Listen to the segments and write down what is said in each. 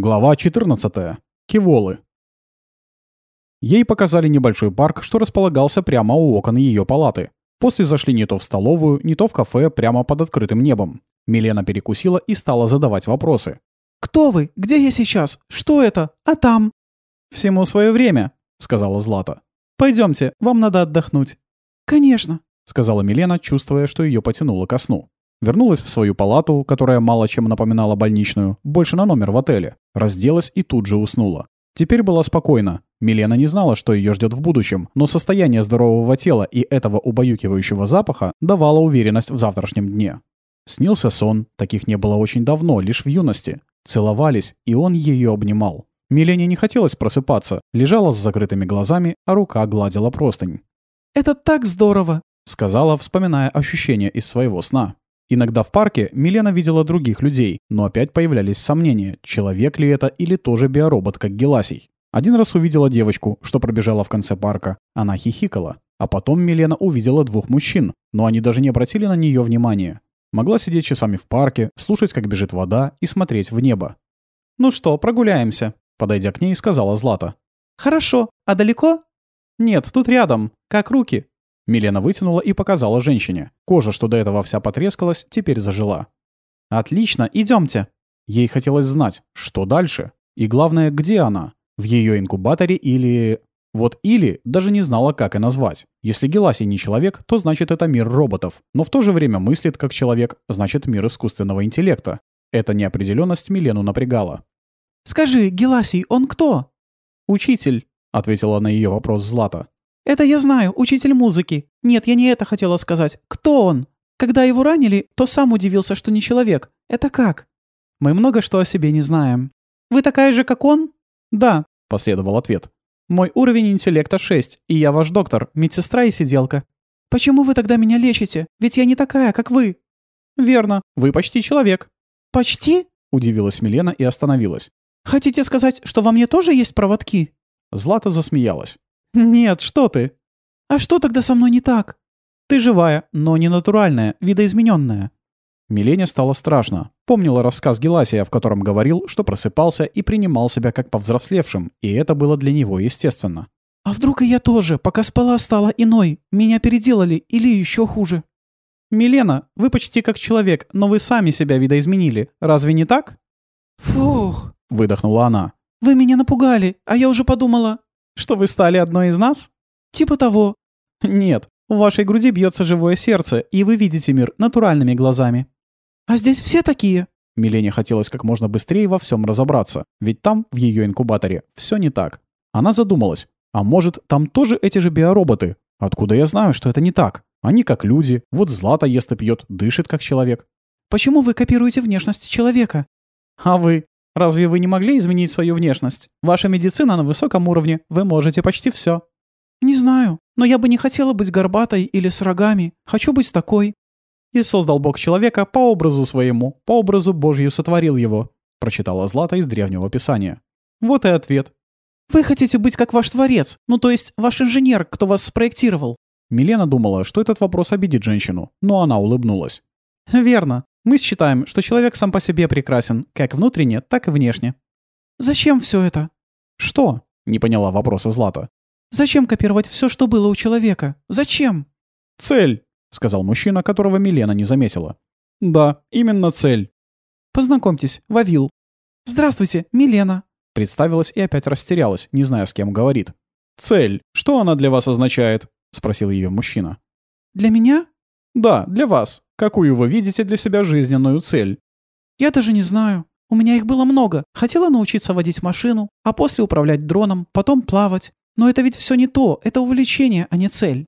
Глава 14. Киволы. Ей показали небольшой парк, что располагался прямо у окон ее палаты. После зашли не то в столовую, не то в кафе прямо под открытым небом. Милена перекусила и стала задавать вопросы. «Кто вы? Где я сейчас? Что это? А там?» «Всему свое время», — сказала Злата. «Пойдемте, вам надо отдохнуть». «Конечно», — сказала Милена, чувствуя, что ее потянуло ко сну. Вернулась в свою палату, которая мало чем напоминала больничную, больше на номер в отеле. Разделась и тут же уснула. Теперь была спокойна. Милена не знала, что ее ждет в будущем, но состояние здорового тела и этого убаюкивающего запаха давало уверенность в завтрашнем дне. Снился сон, таких не было очень давно, лишь в юности. Целовались, и он ее обнимал. Милене не хотелось просыпаться, лежала с закрытыми глазами, а рука гладила простынь. «Это так здорово!» — сказала, вспоминая ощущения из своего сна. Иногда в парке Милена видела других людей, но опять появлялись сомнения, человек ли это или тоже биоробот, как Геласий. Один раз увидела девочку, что пробежала в конце парка. Она хихикала. А потом Милена увидела двух мужчин, но они даже не обратили на нее внимания. Могла сидеть часами в парке, слушать, как бежит вода, и смотреть в небо. «Ну что, прогуляемся?» Подойдя к ней, сказала Злата. «Хорошо. А далеко?» «Нет, тут рядом. Как руки?» Милена вытянула и показала женщине. Кожа, что до этого вся потрескалась, теперь зажила. «Отлично, идемте. Ей хотелось знать, что дальше. И главное, где она? В ее инкубаторе или... Вот «или» даже не знала, как и назвать. Если Геласий не человек, то значит это мир роботов. Но в то же время мыслит как человек, значит мир искусственного интеллекта. Эта неопределенность Милену напрягала. «Скажи, Геласий, он кто?» «Учитель», — ответила на ее вопрос Злата. «Это я знаю, учитель музыки. Нет, я не это хотела сказать. Кто он? Когда его ранили, то сам удивился, что не человек. Это как?» «Мы много что о себе не знаем». «Вы такая же, как он?» «Да», — последовал ответ. «Мой уровень интеллекта 6, и я ваш доктор, медсестра и сиделка». «Почему вы тогда меня лечите? Ведь я не такая, как вы». «Верно. Вы почти человек». «Почти?» — удивилась Милена и остановилась. «Хотите сказать, что во мне тоже есть проводки?» Злата засмеялась. «Нет, что ты!» «А что тогда со мной не так?» «Ты живая, но не натуральная, видоизмененная». Милене стало страшно. Помнила рассказ Геласия, в котором говорил, что просыпался и принимал себя как повзрослевшим, и это было для него естественно. «А вдруг и я тоже, пока спала, стала иной? Меня переделали или еще хуже?» «Милена, вы почти как человек, но вы сами себя видоизменили. Разве не так?» «Фух!» — выдохнула она. «Вы меня напугали, а я уже подумала...» Что вы стали одной из нас? Типа того. Нет, в вашей груди бьется живое сердце, и вы видите мир натуральными глазами. А здесь все такие? Милене хотелось как можно быстрее во всем разобраться, ведь там, в ее инкубаторе, все не так. Она задумалась, а может, там тоже эти же биороботы? Откуда я знаю, что это не так? Они как люди, вот Злата ест и пьет, дышит как человек. Почему вы копируете внешность человека? А вы? Разве вы не могли изменить свою внешность? Ваша медицина на высоком уровне, вы можете почти все. Не знаю, но я бы не хотела быть горбатой или с рогами. Хочу быть такой. И создал Бог человека по образу своему, по образу Божью сотворил его, прочитала Злата из древнего писания. Вот и ответ. Вы хотите быть как ваш творец, ну то есть ваш инженер, кто вас спроектировал. Милена думала, что этот вопрос обидит женщину, но она улыбнулась. «Верно. Мы считаем, что человек сам по себе прекрасен, как внутренне, так и внешне». «Зачем все это?» «Что?» — не поняла вопроса Злата. «Зачем копировать все, что было у человека? Зачем?» «Цель», — сказал мужчина, которого Милена не заметила. «Да, именно цель». «Познакомьтесь, Вавил». «Здравствуйте, Милена». Представилась и опять растерялась, не зная, с кем говорит. «Цель. Что она для вас означает?» — спросил ее мужчина. «Для меня?» «Да, для вас. Какую вы видите для себя жизненную цель?» «Я даже не знаю. У меня их было много. Хотела научиться водить машину, а после управлять дроном, потом плавать. Но это ведь все не то. Это увлечение, а не цель».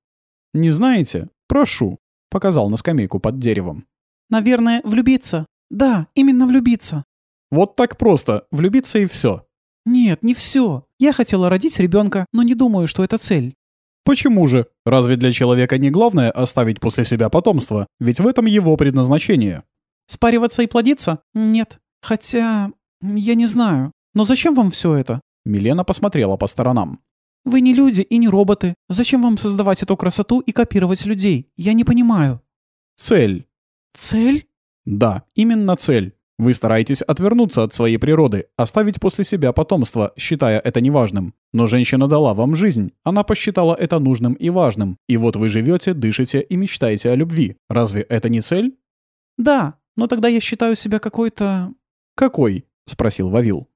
«Не знаете? Прошу», — показал на скамейку под деревом. «Наверное, влюбиться. Да, именно влюбиться». «Вот так просто. Влюбиться и все. «Нет, не все. Я хотела родить ребенка, но не думаю, что это цель». Почему же? Разве для человека не главное оставить после себя потомство? Ведь в этом его предназначение. Спариваться и плодиться? Нет. Хотя... я не знаю. Но зачем вам все это? Милена посмотрела по сторонам. Вы не люди и не роботы. Зачем вам создавать эту красоту и копировать людей? Я не понимаю. Цель. Цель? Да, именно цель. Вы стараетесь отвернуться от своей природы, оставить после себя потомство, считая это неважным. Но женщина дала вам жизнь, она посчитала это нужным и важным. И вот вы живете, дышите и мечтаете о любви. Разве это не цель? Да, но тогда я считаю себя какой-то... Какой? спросил Вавил.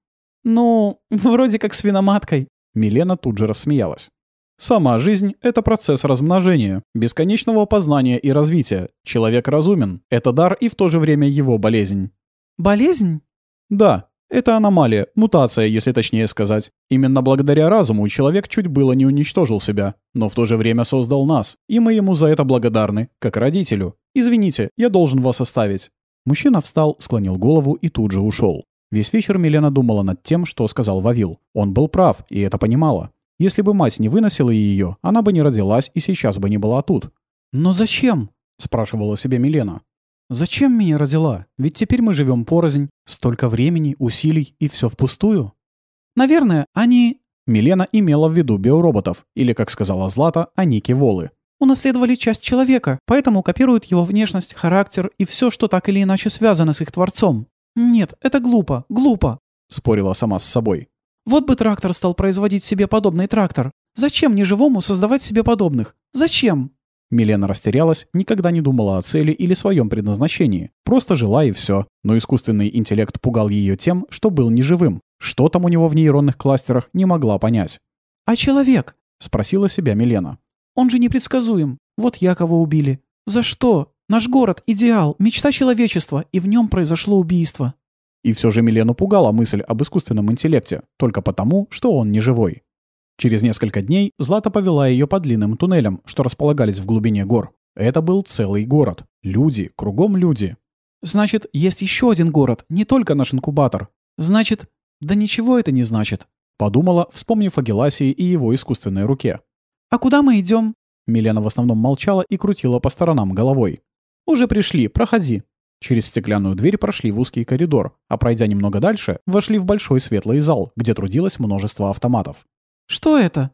Ну, вроде как свиноматкой. Милена тут же рассмеялась. Сама жизнь — это процесс размножения, бесконечного познания и развития. Человек разумен. Это дар и в то же время его болезнь. Болезнь? Да, это аномалия, мутация, если точнее сказать. Именно благодаря разуму человек чуть было не уничтожил себя, но в то же время создал нас, и мы ему за это благодарны, как родителю. Извините, я должен вас оставить. Мужчина встал, склонил голову и тут же ушел. Весь вечер Милена думала над тем, что сказал Вавил. Он был прав, и это понимала. Если бы мать не выносила ее, она бы не родилась и сейчас бы не была тут. «Но зачем?» — спрашивала себе Милена. «Зачем меня родила? Ведь теперь мы живем порознь. Столько времени, усилий, и все впустую». «Наверное, они...» Милена имела в виду биороботов, или, как сказала Злата, они киволы. «Унаследовали часть человека, поэтому копируют его внешность, характер и все, что так или иначе связано с их творцом. Нет, это глупо, глупо», — спорила сама с собой. Вот бы трактор стал производить себе подобный трактор. Зачем неживому создавать себе подобных? Зачем? Милена растерялась, никогда не думала о цели или своем предназначении. Просто жила и все. Но искусственный интеллект пугал ее тем, что был неживым. Что там у него в нейронных кластерах, не могла понять. «А человек?» — спросила себя Милена. «Он же непредсказуем. Вот Якова убили. За что? Наш город — идеал, мечта человечества, и в нем произошло убийство. И все же Милену пугала мысль об искусственном интеллекте, только потому, что он не живой. Через несколько дней Злата повела ее по длинным туннелям, что располагались в глубине гор. Это был целый город. Люди, кругом люди. «Значит, есть еще один город, не только наш инкубатор. Значит, да ничего это не значит», — подумала, вспомнив о Геласии и его искусственной руке. «А куда мы идем? Милена в основном молчала и крутила по сторонам головой. «Уже пришли, проходи», Через стеклянную дверь прошли в узкий коридор, а пройдя немного дальше, вошли в большой светлый зал, где трудилось множество автоматов. «Что это?»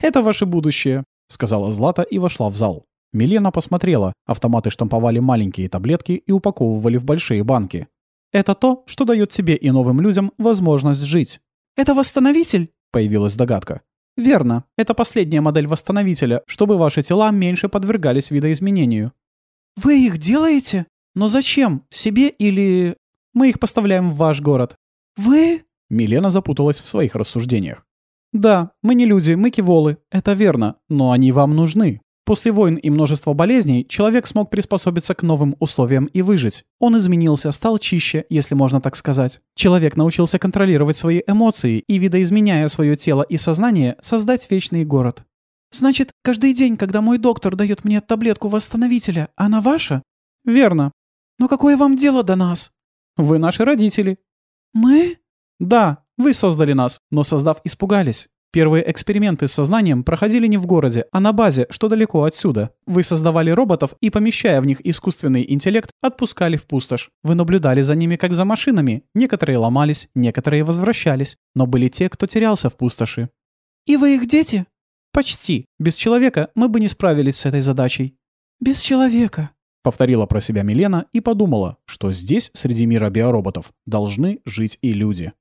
«Это ваше будущее», — сказала Злата и вошла в зал. Милена посмотрела. Автоматы штамповали маленькие таблетки и упаковывали в большие банки. «Это то, что дает тебе и новым людям возможность жить». «Это восстановитель?» — появилась догадка. «Верно. Это последняя модель восстановителя, чтобы ваши тела меньше подвергались видоизменению». «Вы их делаете?» Но зачем? Себе или... Мы их поставляем в ваш город. Вы? Милена запуталась в своих рассуждениях. Да, мы не люди, мы киволы. Это верно. Но они вам нужны. После войн и множества болезней человек смог приспособиться к новым условиям и выжить. Он изменился, стал чище, если можно так сказать. Человек научился контролировать свои эмоции и, видоизменяя свое тело и сознание, создать вечный город. Значит, каждый день, когда мой доктор дает мне таблетку восстановителя, она ваша? Верно. «Но какое вам дело до нас?» «Вы наши родители». «Мы?» «Да, вы создали нас, но создав, испугались. Первые эксперименты с сознанием проходили не в городе, а на базе, что далеко отсюда. Вы создавали роботов и, помещая в них искусственный интеллект, отпускали в пустошь. Вы наблюдали за ними как за машинами. Некоторые ломались, некоторые возвращались. Но были те, кто терялся в пустоши. «И вы их дети?» «Почти. Без человека мы бы не справились с этой задачей». «Без человека», Повторила про себя Милена и подумала, что здесь, среди мира биороботов, должны жить и люди.